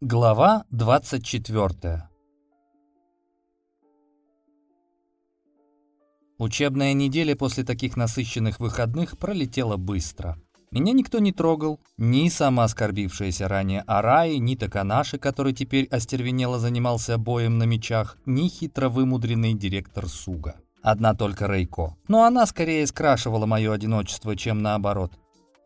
Глава 24 Учебная неделя после таких насыщенных выходных пролетела быстро. Меня никто не трогал, ни сама оскорбившаяся ранее Араи, ни Таканаши, который теперь остервенело занимался боем на мечах, ни хитро вымудренный директор Суга. Одна только Рейко. Но она скорее скрашивала мое одиночество, чем наоборот.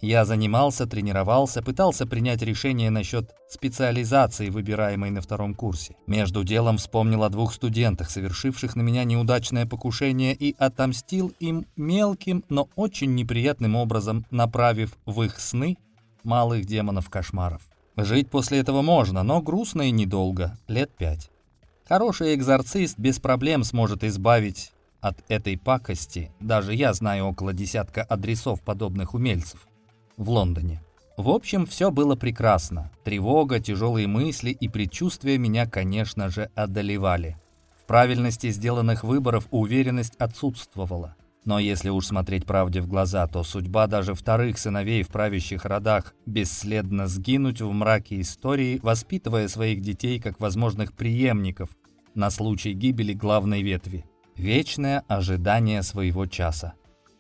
Я занимался, тренировался, пытался принять решение насчет специализации, выбираемой на втором курсе. Между делом вспомнил о двух студентах, совершивших на меня неудачное покушение, и отомстил им мелким, но очень неприятным образом, направив в их сны малых демонов-кошмаров. Жить после этого можно, но грустно и недолго, лет пять. Хороший экзорцист без проблем сможет избавить от этой пакости, даже я знаю около десятка адресов подобных умельцев в Лондоне. В общем, все было прекрасно. Тревога, тяжелые мысли и предчувствия меня, конечно же, одолевали. В правильности сделанных выборов уверенность отсутствовала. Но если уж смотреть правде в глаза, то судьба даже вторых сыновей в правящих родах бесследно сгинуть в мраке истории, воспитывая своих детей как возможных преемников на случай гибели главной ветви. Вечное ожидание своего часа.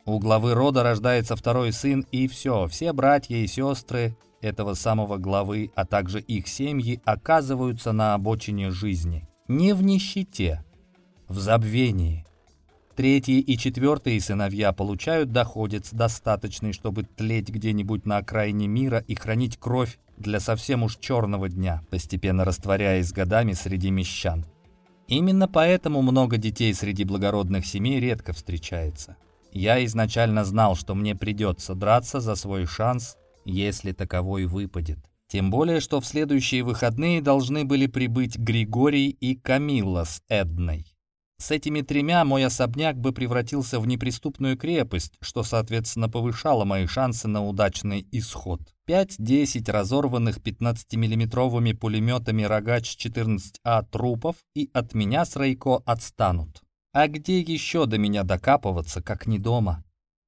У главы рода рождается второй сын, и все, все братья и сестры этого самого главы, а также их семьи оказываются на обочине жизни. Не в нищете, в забвении. Третьи и четвертые сыновья получают доходец достаточный, чтобы тлеть где-нибудь на окраине мира и хранить кровь для совсем уж черного дня, постепенно растворяясь годами среди мещан. Именно поэтому много детей среди благородных семей редко встречается. Я изначально знал, что мне придется драться за свой шанс, если таковой выпадет. Тем более, что в следующие выходные должны были прибыть Григорий и Камилла с Эдной. С этими тремя мой особняк бы превратился в неприступную крепость, что, соответственно, повышало мои шансы на удачный исход. 5-10 разорванных 15-миллиметровыми пулеметами «Рогач-14А» трупов и от меня с Рейко отстанут. А где еще до меня докапываться, как не дома?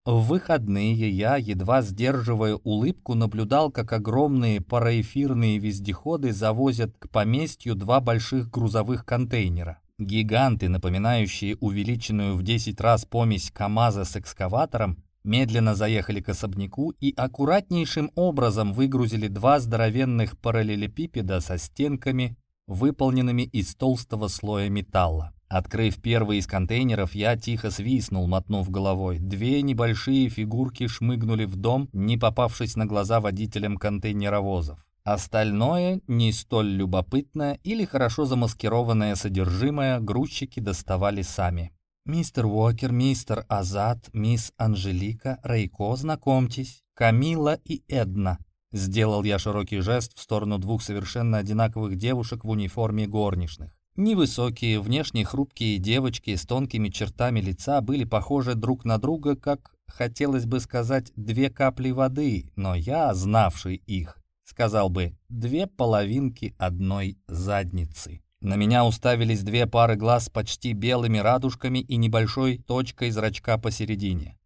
В выходные я, едва сдерживая улыбку, наблюдал, как огромные параэфирные вездеходы завозят к поместью два больших грузовых контейнера. Гиганты, напоминающие увеличенную в 10 раз помесь КАМАЗа с экскаватором, медленно заехали к особняку и аккуратнейшим образом выгрузили два здоровенных параллелепипеда со стенками, выполненными из толстого слоя металла. Открыв первый из контейнеров, я тихо свистнул, мотнув головой. Две небольшие фигурки шмыгнули в дом, не попавшись на глаза водителям контейнеровозов. Остальное, не столь любопытное или хорошо замаскированное содержимое, грузчики доставали сами. «Мистер Уокер, мистер Азат, мисс Анжелика, Рейко, знакомьтесь, Камила и Эдна». Сделал я широкий жест в сторону двух совершенно одинаковых девушек в униформе горничных. Невысокие, внешне хрупкие девочки с тонкими чертами лица были похожи друг на друга, как, хотелось бы сказать, две капли воды, но я, знавший их, сказал бы, две половинки одной задницы. На меня уставились две пары глаз с почти белыми радужками и небольшой точкой зрачка посередине.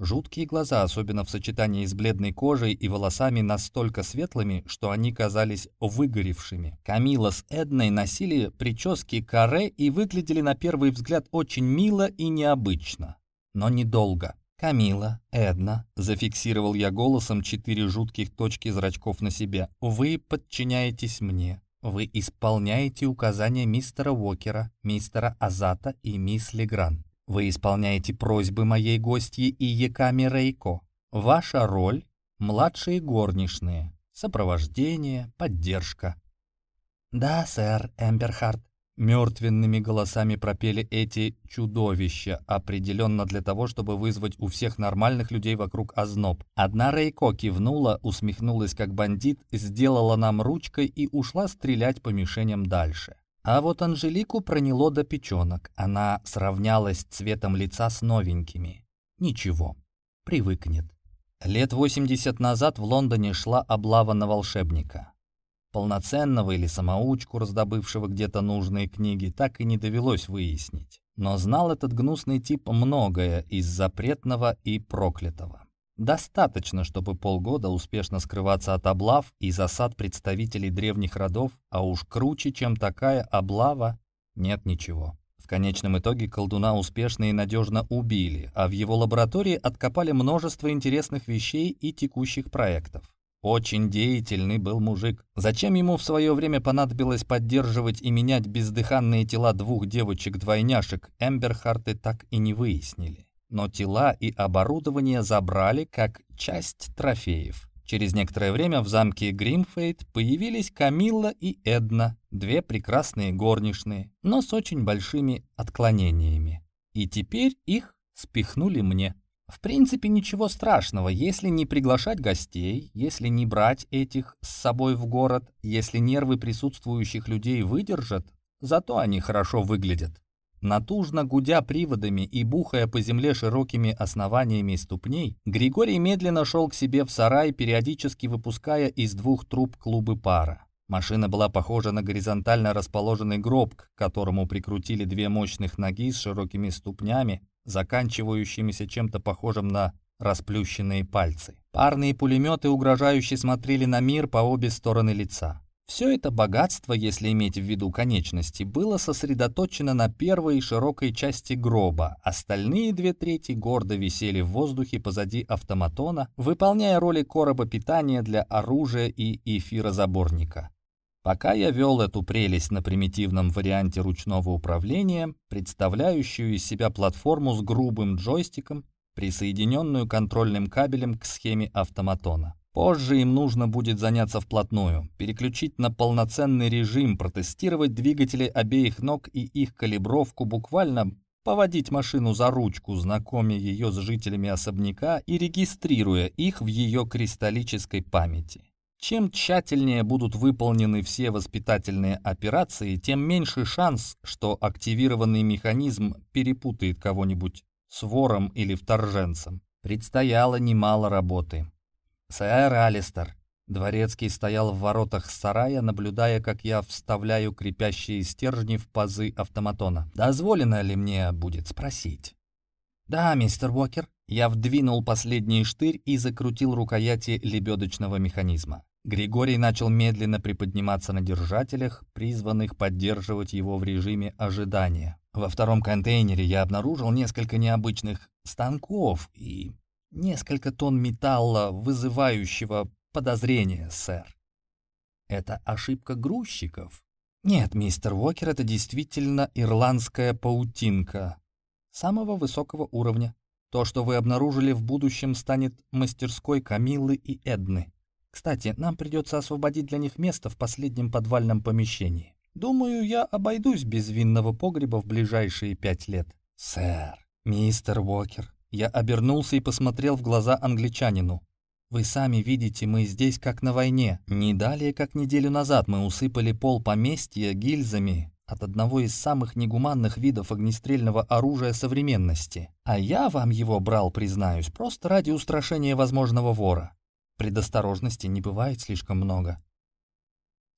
Жуткие глаза, особенно в сочетании с бледной кожей и волосами настолько светлыми, что они казались выгоревшими. Камила с Эдной носили прически каре и выглядели на первый взгляд очень мило и необычно. Но недолго. «Камила, Эдна», — зафиксировал я голосом четыре жутких точки зрачков на себе, — «вы подчиняетесь мне. Вы исполняете указания мистера Уокера, мистера Азата и мисс Легран. Вы исполняете просьбы моей гостьи и Яками Рейко. Ваша роль — младшие горничные, сопровождение, поддержка. «Да, сэр, Эмберхард», — мертвенными голосами пропели эти чудовища, определенно для того, чтобы вызвать у всех нормальных людей вокруг озноб. Одна Рейко кивнула, усмехнулась как бандит, сделала нам ручкой и ушла стрелять по мишеням дальше. А вот Анжелику проняло до печенок. Она сравнялась цветом лица с новенькими. Ничего, привыкнет. Лет 80 назад в Лондоне шла облава на волшебника. Полноценного или самоучку, раздобывшего где-то нужные книги, так и не довелось выяснить. Но знал этот гнусный тип многое из запретного и проклятого. Достаточно, чтобы полгода успешно скрываться от облав и засад представителей древних родов, а уж круче, чем такая облава, нет ничего. В конечном итоге колдуна успешно и надежно убили, а в его лаборатории откопали множество интересных вещей и текущих проектов. Очень деятельный был мужик. Зачем ему в свое время понадобилось поддерживать и менять бездыханные тела двух девочек-двойняшек, Эмберхарты так и не выяснили. Но тела и оборудование забрали как часть трофеев. Через некоторое время в замке Гримфейт появились Камилла и Эдна, две прекрасные горничные, но с очень большими отклонениями. И теперь их спихнули мне. В принципе, ничего страшного, если не приглашать гостей, если не брать этих с собой в город, если нервы присутствующих людей выдержат, зато они хорошо выглядят. Натужно гудя приводами и бухая по земле широкими основаниями ступней, Григорий медленно шел к себе в сарай, периодически выпуская из двух труб клубы пара. Машина была похожа на горизонтально расположенный гроб, к которому прикрутили две мощных ноги с широкими ступнями, заканчивающимися чем-то похожим на расплющенные пальцы. Парные пулеметы угрожающе смотрели на мир по обе стороны лица. Все это богатство, если иметь в виду конечности, было сосредоточено на первой широкой части гроба. Остальные две трети гордо висели в воздухе позади автоматона, выполняя роли короба питания для оружия и эфирозаборника. Пока я вел эту прелесть на примитивном варианте ручного управления, представляющую из себя платформу с грубым джойстиком, присоединенную контрольным кабелем к схеме автоматона. Позже им нужно будет заняться вплотную, переключить на полноценный режим, протестировать двигатели обеих ног и их калибровку, буквально поводить машину за ручку, знакомя ее с жителями особняка и регистрируя их в ее кристаллической памяти. Чем тщательнее будут выполнены все воспитательные операции, тем меньше шанс, что активированный механизм перепутает кого-нибудь с вором или вторженцем. Предстояло немало работы. «Сэр Алистер». Дворецкий стоял в воротах сарая, наблюдая, как я вставляю крепящие стержни в пазы автоматона. «Дозволено ли мне будет спросить?» «Да, мистер Уокер». Я вдвинул последний штырь и закрутил рукояти лебедочного механизма. Григорий начал медленно приподниматься на держателях, призванных поддерживать его в режиме ожидания. Во втором контейнере я обнаружил несколько необычных станков и Несколько тонн металла, вызывающего подозрения, сэр. Это ошибка грузчиков? Нет, мистер Уокер, это действительно ирландская паутинка. Самого высокого уровня. То, что вы обнаружили в будущем, станет мастерской Камиллы и Эдны. Кстати, нам придется освободить для них место в последнем подвальном помещении. Думаю, я обойдусь без винного погреба в ближайшие пять лет. Сэр, мистер Уокер, я обернулся и посмотрел в глаза англичанину. «Вы сами видите, мы здесь как на войне. Не далее, как неделю назад мы усыпали пол поместья гильзами от одного из самых негуманных видов огнестрельного оружия современности. А я вам его брал, признаюсь, просто ради устрашения возможного вора. Предосторожности не бывает слишком много».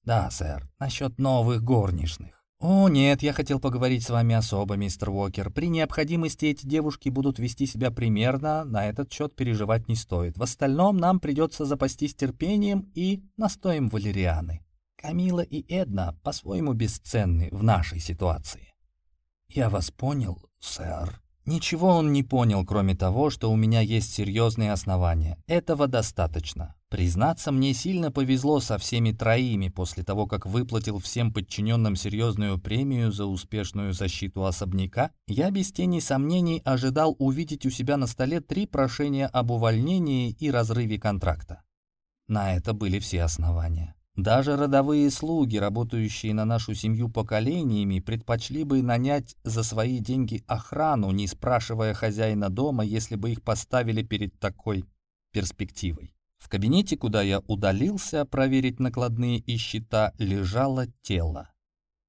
«Да, сэр, насчет новых горничных. «О, нет, я хотел поговорить с вами особо, мистер Уокер. При необходимости эти девушки будут вести себя примерно, на этот счет переживать не стоит. В остальном нам придется запастись терпением и настоем валерианы. Камила и Эдна по-своему бесценны в нашей ситуации». «Я вас понял, сэр». Ничего он не понял, кроме того, что у меня есть серьезные основания. Этого достаточно. Признаться, мне сильно повезло со всеми троими после того, как выплатил всем подчиненным серьезную премию за успешную защиту особняка, я без тени сомнений ожидал увидеть у себя на столе три прошения об увольнении и разрыве контракта. На это были все основания. Даже родовые слуги, работающие на нашу семью поколениями, предпочли бы нанять за свои деньги охрану, не спрашивая хозяина дома, если бы их поставили перед такой перспективой. В кабинете, куда я удалился проверить накладные и счета, лежало тело.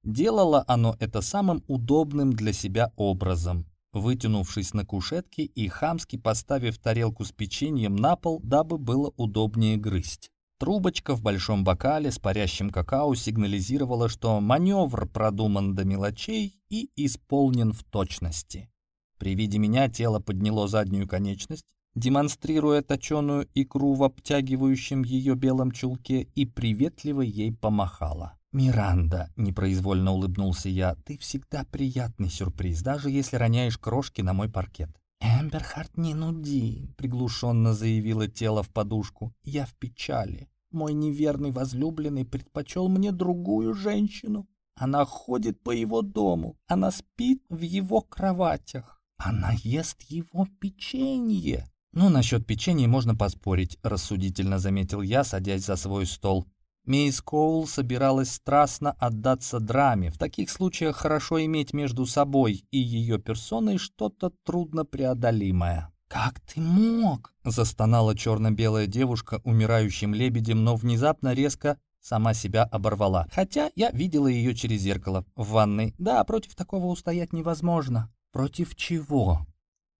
Делало оно это самым удобным для себя образом, вытянувшись на кушетке и хамски поставив тарелку с печеньем на пол, дабы было удобнее грызть. Трубочка в большом бокале с парящим какао сигнализировала, что маневр продуман до мелочей и исполнен в точности. При виде меня тело подняло заднюю конечность, демонстрируя точеную икру в обтягивающем ее белом чулке, и приветливо ей помахала. «Миранда», — непроизвольно улыбнулся я, — «ты всегда приятный сюрприз, даже если роняешь крошки на мой паркет». «Эмберхард, не нуди», — приглушенно заявила тело в подушку. «Я в печали. Мой неверный возлюбленный предпочел мне другую женщину. Она ходит по его дому, она спит в его кроватях, она ест его печенье». «Ну, насчет печенья можно поспорить», — рассудительно заметил я, садясь за свой стол. Мисс Коул собиралась страстно отдаться драме. В таких случаях хорошо иметь между собой и ее персоной что-то труднопреодолимое. «Как ты мог?» — застонала черно-белая девушка умирающим лебедем, но внезапно резко сама себя оборвала. Хотя я видела ее через зеркало в ванной. Да, против такого устоять невозможно. «Против чего?»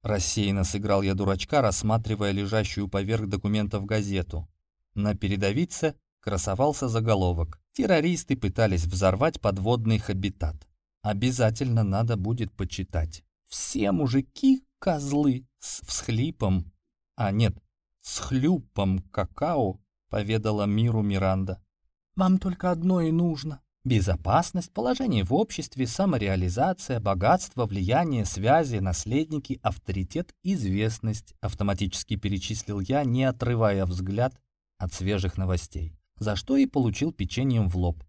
Рассеянно сыграл я дурачка, рассматривая лежащую поверх документов газету. На передовице красовался заголовок. Террористы пытались взорвать подводный хабитат. Обязательно надо будет почитать. Все мужики — козлы с всхлипом, а нет, с хлюпом какао, поведала миру Миранда. Вам только одно и нужно. Безопасность, положение в обществе, самореализация, богатство, влияние, связи, наследники, авторитет, известность, автоматически перечислил я, не отрывая взгляд от свежих новостей за что и получил печеньем в лоб.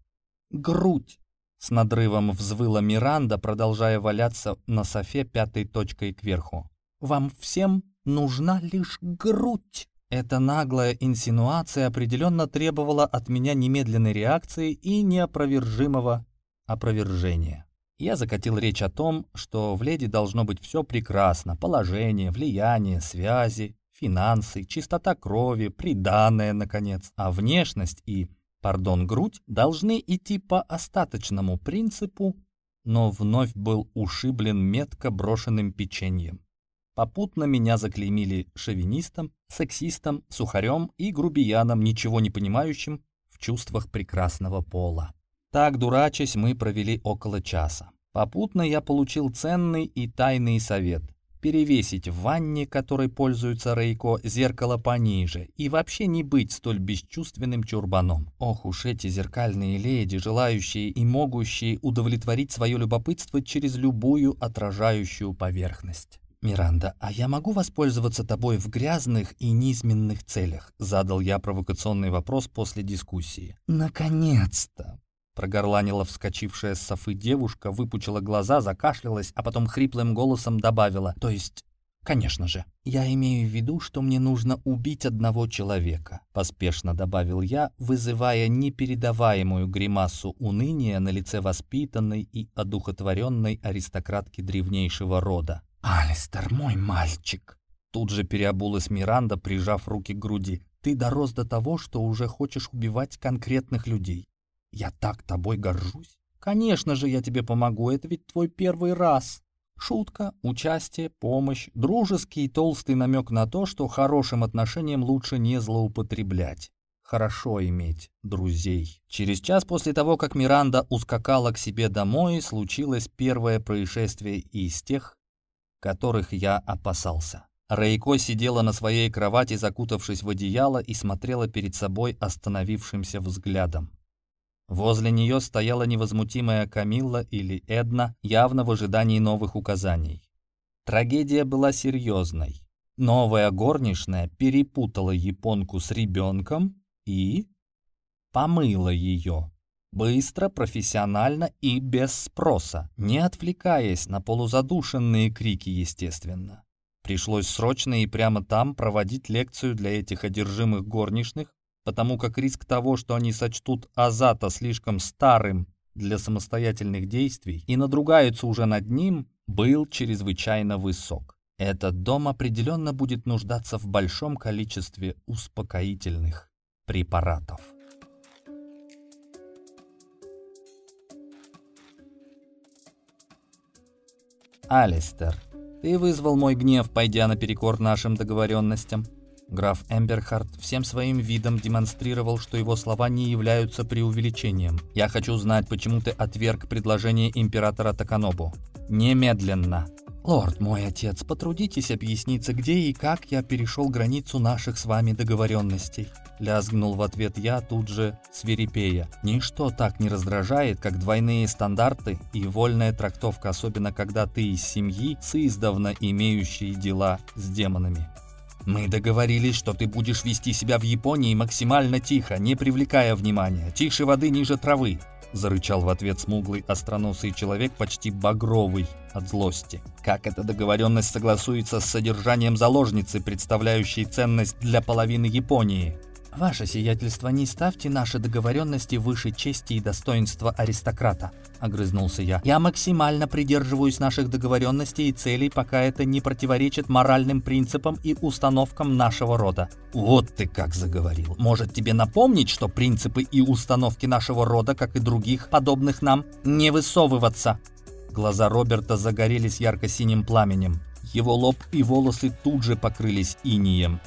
«Грудь!» — с надрывом взвыла Миранда, продолжая валяться на софе пятой точкой кверху. «Вам всем нужна лишь грудь!» Эта наглая инсинуация определенно требовала от меня немедленной реакции и неопровержимого опровержения. Я закатил речь о том, что в леди должно быть все прекрасно, положение, влияние, связи, финансы, чистота крови, приданное, наконец. А внешность и, пардон, грудь должны идти по остаточному принципу, но вновь был ушиблен метко брошенным печеньем. Попутно меня заклеймили шовинистом, сексистом, сухарем и грубияном, ничего не понимающим в чувствах прекрасного пола. Так, дурачась, мы провели около часа. Попутно я получил ценный и тайный совет перевесить в ванне, которой пользуется Рейко, зеркало пониже и вообще не быть столь бесчувственным чурбаном. Ох уж эти зеркальные леди, желающие и могущие удовлетворить свое любопытство через любую отражающую поверхность. «Миранда, а я могу воспользоваться тобой в грязных и низменных целях?» Задал я провокационный вопрос после дискуссии. «Наконец-то!» Прогорланила вскочившая с софы девушка, выпучила глаза, закашлялась, а потом хриплым голосом добавила. «То есть, конечно же, я имею в виду, что мне нужно убить одного человека», поспешно добавил я, вызывая непередаваемую гримасу уныния на лице воспитанной и одухотворенной аристократки древнейшего рода. «Алистер, мой мальчик!» Тут же переобулась Миранда, прижав руки к груди. «Ты дорос до того, что уже хочешь убивать конкретных людей. Я так тобой горжусь. Конечно же, я тебе помогу, это ведь твой первый раз. Шутка, участие, помощь, дружеский и толстый намек на то, что хорошим отношениям лучше не злоупотреблять. Хорошо иметь друзей. Через час после того, как Миранда ускакала к себе домой, случилось первое происшествие из тех, которых я опасался. Рейко сидела на своей кровати, закутавшись в одеяло, и смотрела перед собой остановившимся взглядом. Возле нее стояла невозмутимая Камилла или Эдна, явно в ожидании новых указаний. Трагедия была серьезной. Новая горничная перепутала японку с ребенком и помыла ее. Быстро, профессионально и без спроса, не отвлекаясь на полузадушенные крики, естественно. Пришлось срочно и прямо там проводить лекцию для этих одержимых горничных, потому как риск того, что они сочтут Азата слишком старым для самостоятельных действий и надругаются уже над ним, был чрезвычайно высок. Этот дом определенно будет нуждаться в большом количестве успокоительных препаратов. Алистер, ты вызвал мой гнев, пойдя наперекор нашим договоренностям. Граф Эмберхард всем своим видом демонстрировал, что его слова не являются преувеличением. «Я хочу знать, почему ты отверг предложение императора Таканобу. Немедленно!» «Лорд мой отец, потрудитесь объясниться, где и как я перешел границу наших с вами договоренностей». Лязгнул в ответ я тут же свирепея. Ничто так не раздражает, как двойные стандарты и вольная трактовка, особенно когда ты из семьи, с издавна имеющей дела с демонами. «Мы договорились, что ты будешь вести себя в Японии максимально тихо, не привлекая внимания, тише воды ниже травы», зарычал в ответ смуглый остроносый человек, почти багровый от злости. «Как эта договоренность согласуется с содержанием заложницы, представляющей ценность для половины Японии?» «Ваше сиятельство, не ставьте наши договоренности выше чести и достоинства аристократа», — огрызнулся я. «Я максимально придерживаюсь наших договоренностей и целей, пока это не противоречит моральным принципам и установкам нашего рода». «Вот ты как заговорил. Может тебе напомнить, что принципы и установки нашего рода, как и других, подобных нам, не высовываться?» Глаза Роберта загорелись ярко-синим пламенем. Его лоб и волосы тут же покрылись инием.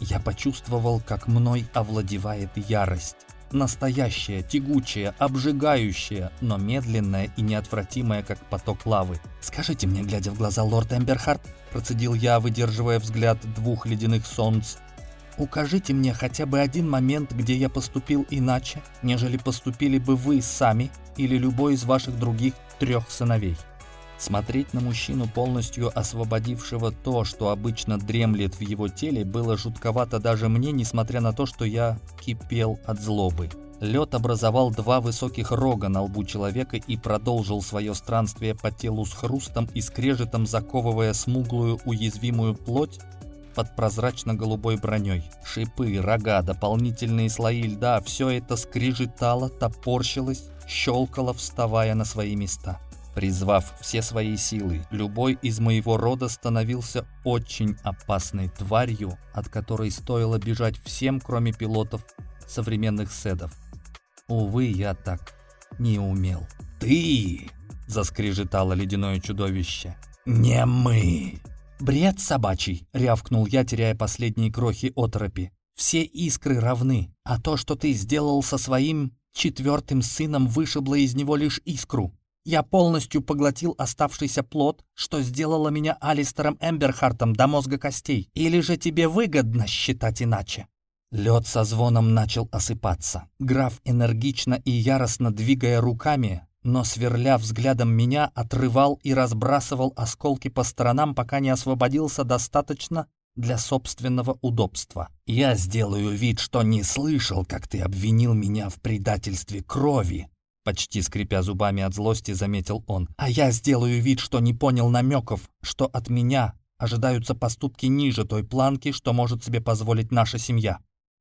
Я почувствовал, как мной овладевает ярость. Настоящая, тягучая, обжигающая, но медленная и неотвратимая, как поток лавы. «Скажите мне, глядя в глаза лорд Эмберхарт», процедил я, выдерживая взгляд двух ледяных солнц, «укажите мне хотя бы один момент, где я поступил иначе, нежели поступили бы вы сами или любой из ваших других трех сыновей». Смотреть на мужчину, полностью освободившего то, что обычно дремлет в его теле, было жутковато даже мне, несмотря на то, что я кипел от злобы. Лед образовал два высоких рога на лбу человека и продолжил свое странствие по телу с хрустом и скрежетом, заковывая смуглую уязвимую плоть под прозрачно-голубой броней. Шипы, рога, дополнительные слои льда – все это скрежетало, топорщилось, щелкало, вставая на свои места. Призвав все свои силы, любой из моего рода становился очень опасной тварью, от которой стоило бежать всем, кроме пилотов современных седов. Увы, я так не умел. «Ты!» — заскрежетало ледяное чудовище. «Не мы!» «Бред собачий!» — рявкнул я, теряя последние крохи оторопи. «Все искры равны, а то, что ты сделал со своим четвертым сыном, вышибло из него лишь искру. Я полностью поглотил оставшийся плод, что сделало меня Алистером Эмберхартом до мозга костей. Или же тебе выгодно считать иначе?» Лед со звоном начал осыпаться. Граф, энергично и яростно двигая руками, но сверля взглядом меня, отрывал и разбрасывал осколки по сторонам, пока не освободился достаточно для собственного удобства. «Я сделаю вид, что не слышал, как ты обвинил меня в предательстве крови», Почти скрипя зубами от злости, заметил он. «А я сделаю вид, что не понял намеков, что от меня ожидаются поступки ниже той планки, что может себе позволить наша семья»,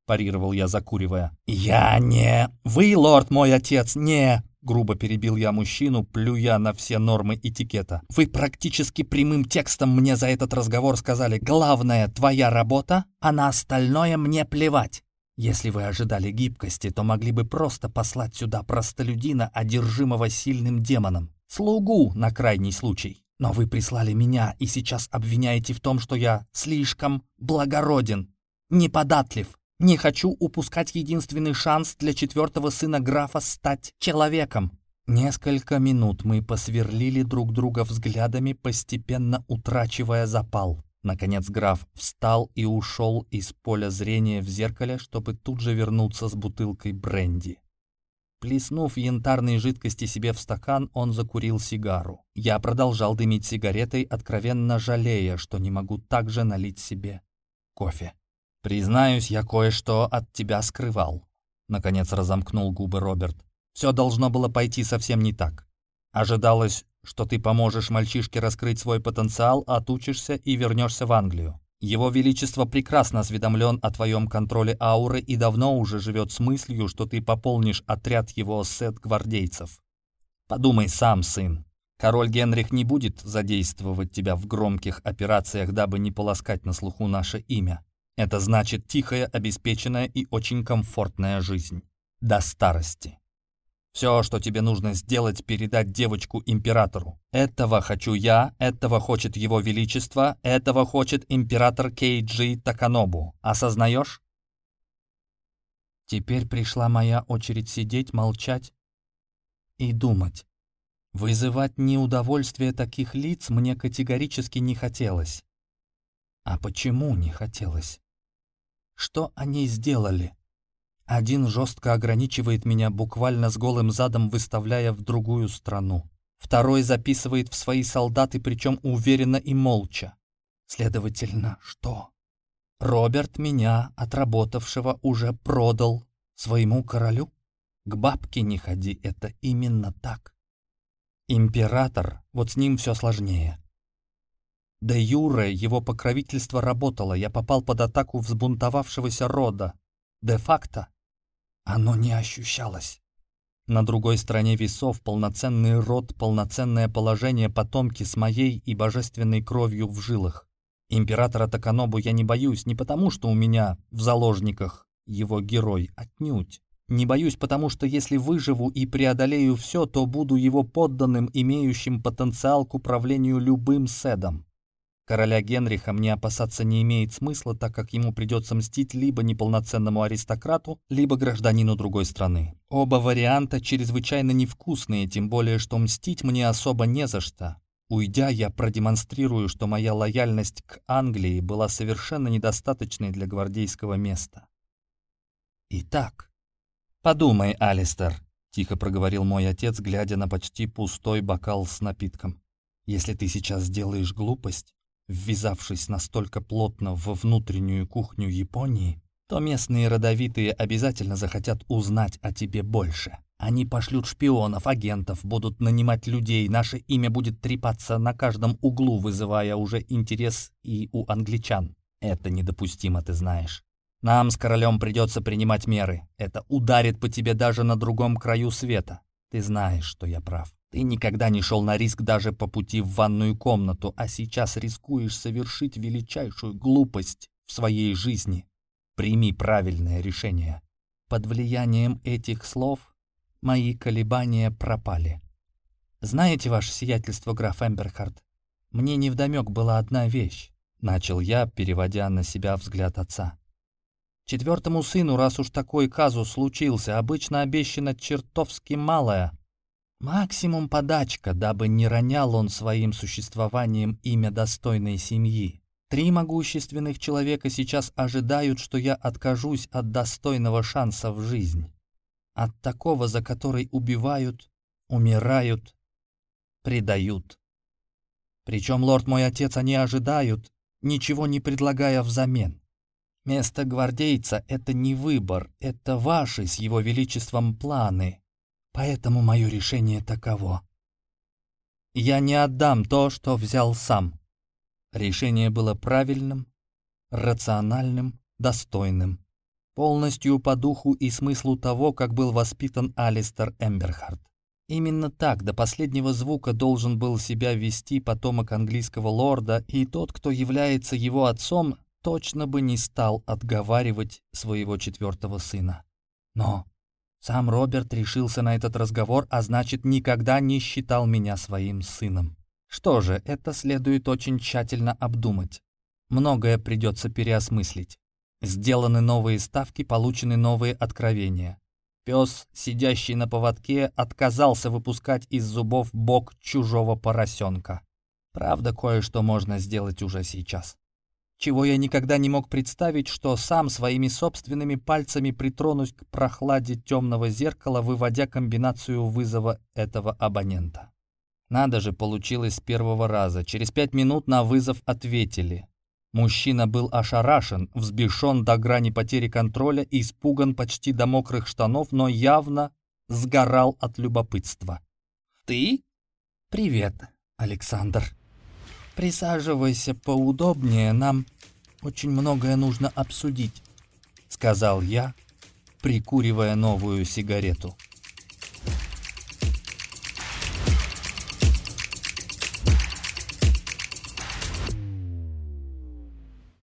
парировал я, закуривая. «Я не... Вы, лорд мой отец, не...» Грубо перебил я мужчину, плюя на все нормы этикета. «Вы практически прямым текстом мне за этот разговор сказали «Главное, твоя работа, а на остальное мне плевать». Если вы ожидали гибкости, то могли бы просто послать сюда простолюдина, одержимого сильным демоном. Слугу на крайний случай. Но вы прислали меня и сейчас обвиняете в том, что я слишком благороден, неподатлив. Не хочу упускать единственный шанс для четвертого сына графа стать человеком. Несколько минут мы посверлили друг друга взглядами, постепенно утрачивая запал. Наконец граф встал и ушел из поля зрения в зеркале, чтобы тут же вернуться с бутылкой бренди. Плеснув янтарной жидкости себе в стакан, он закурил сигару. Я продолжал дымить сигаретой, откровенно жалея, что не могу также налить себе кофе. «Признаюсь, я кое-что от тебя скрывал», — наконец разомкнул губы Роберт. «Все должно было пойти совсем не так. Ожидалось, что ты поможешь мальчишке раскрыть свой потенциал, отучишься и вернешься в Англию. Его Величество прекрасно осведомлен о твоем контроле ауры и давно уже живет с мыслью, что ты пополнишь отряд его сет-гвардейцев. Подумай сам, сын. Король Генрих не будет задействовать тебя в громких операциях, дабы не полоскать на слуху наше имя. Это значит тихая, обеспеченная и очень комфортная жизнь. До старости. Все, что тебе нужно сделать, передать девочку императору. Этого хочу я, этого хочет его величество, этого хочет император Кейджи Таканобу. Осознаешь? Теперь пришла моя очередь сидеть, молчать и думать. Вызывать неудовольствие таких лиц мне категорически не хотелось. А почему не хотелось? Что они сделали? Один жестко ограничивает меня, буквально с голым задом выставляя в другую страну. Второй записывает в свои солдаты, причем уверенно и молча. Следовательно, что? Роберт меня, отработавшего, уже продал своему королю? К бабке не ходи, это именно так. Император, вот с ним все сложнее. Де юре его покровительство работало, я попал под атаку взбунтовавшегося рода. Де-факто оно не ощущалось. На другой стороне весов полноценный род, полноценное положение потомки с моей и божественной кровью в жилах. Императора Таканобу я не боюсь не потому, что у меня в заложниках его герой, отнюдь. Не боюсь, потому что если выживу и преодолею все, то буду его подданным, имеющим потенциал к управлению любым седом. Короля Генриха мне опасаться не имеет смысла, так как ему придется мстить либо неполноценному аристократу, либо гражданину другой страны. Оба варианта чрезвычайно невкусные, тем более, что мстить мне особо не за что. Уйдя, я продемонстрирую, что моя лояльность к Англии была совершенно недостаточной для гвардейского места. Итак, подумай, Алистер, тихо проговорил мой отец, глядя на почти пустой бокал с напитком. Если ты сейчас сделаешь глупость, ввязавшись настолько плотно во внутреннюю кухню Японии, то местные родовитые обязательно захотят узнать о тебе больше. Они пошлют шпионов, агентов, будут нанимать людей, наше имя будет трепаться на каждом углу, вызывая уже интерес и у англичан. Это недопустимо, ты знаешь. Нам с королем придется принимать меры. Это ударит по тебе даже на другом краю света. Ты знаешь, что я прав. Ты никогда не шел на риск даже по пути в ванную комнату, а сейчас рискуешь совершить величайшую глупость в своей жизни. Прими правильное решение. Под влиянием этих слов мои колебания пропали. Знаете, ваше сиятельство, граф Эмберхард, мне невдомек была одна вещь, начал я, переводя на себя взгляд отца. Четвертому сыну, раз уж такой казус случился, обычно обещано чертовски малое — Максимум подачка, дабы не ронял он своим существованием имя достойной семьи. Три могущественных человека сейчас ожидают, что я откажусь от достойного шанса в жизнь. От такого, за который убивают, умирают, предают. Причем, лорд мой отец, они ожидают, ничего не предлагая взамен. Место гвардейца — это не выбор, это ваши с его величеством планы, Поэтому мое решение таково. Я не отдам то, что взял сам. Решение было правильным, рациональным, достойным. Полностью по духу и смыслу того, как был воспитан Алистер Эмберхард. Именно так до последнего звука должен был себя вести потомок английского лорда, и тот, кто является его отцом, точно бы не стал отговаривать своего четвертого сына. Но сам Роберт решился на этот разговор, а значит, никогда не считал меня своим сыном. Что же, это следует очень тщательно обдумать. Многое придется переосмыслить. Сделаны новые ставки, получены новые откровения. Пес, сидящий на поводке, отказался выпускать из зубов бок чужого поросенка. Правда, кое-что можно сделать уже сейчас чего я никогда не мог представить, что сам своими собственными пальцами притронусь к прохладе темного зеркала, выводя комбинацию вызова этого абонента. Надо же, получилось с первого раза. Через пять минут на вызов ответили. Мужчина был ошарашен, взбешен до грани потери контроля и испуган почти до мокрых штанов, но явно сгорал от любопытства. «Ты?» «Привет, Александр», «Присаживайся поудобнее, нам очень многое нужно обсудить», — сказал я, прикуривая новую сигарету.